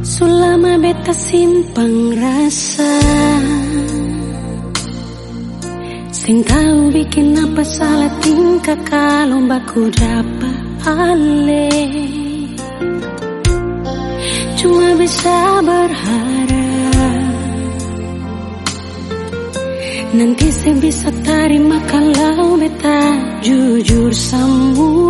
Sulama beta simpang rasa. Sing tahu bikin apa salah tingkah kalau baku dapat ale Cuma bisa berharap. Nanti saya bisa terima kalau beta jujur semua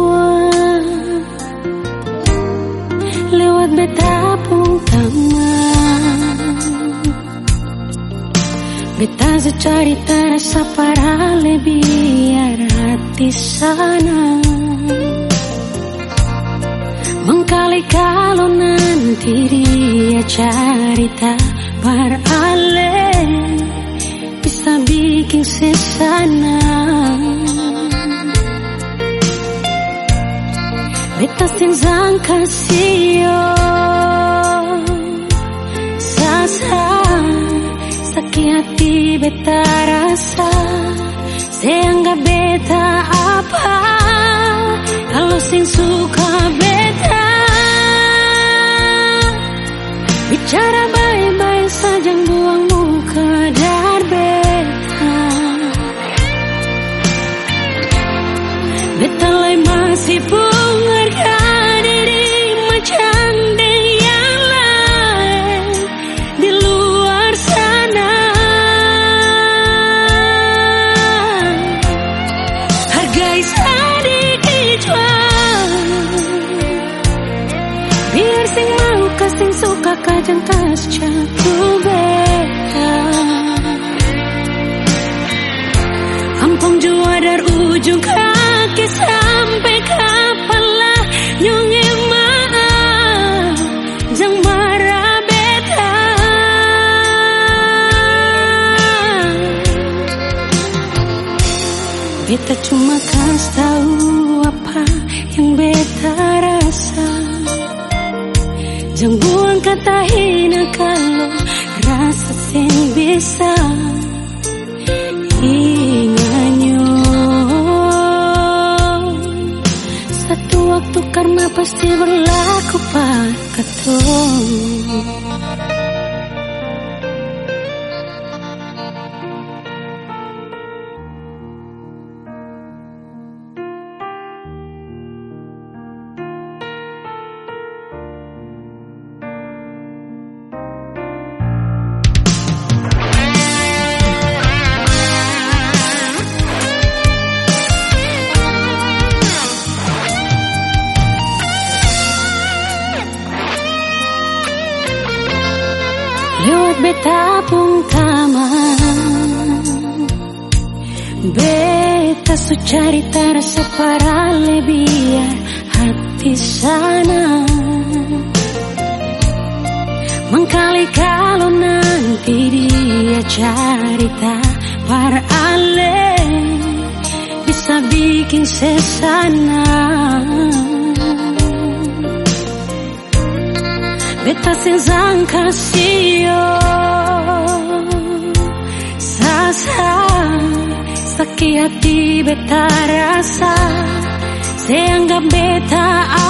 Beta secari terasa para lebih hati sana. Mengkali kalau nanti dia cerita berale Bisa bikin sesana. Beta senzang kasih beta rasa Seanggap beta apa. Kalau sing suka beta Bicara kajang tas jatuh beta Ampung jua dari ujung kaki sampai kepala. Nyonge maaf Jang marah beta. Beta cuma kasih Jangan kata hina kalau rasa sing bisa ingatnya Satu waktu karena pasti berlaku pak ketemu beta pun taman Beta su cari terasa para lebih hati sana. Mengkali kalau nanti dia cerita para ale Bisa bikin sesana Beta senzang kasih Sasa Sakit hati beta rasa Seanggap beta apa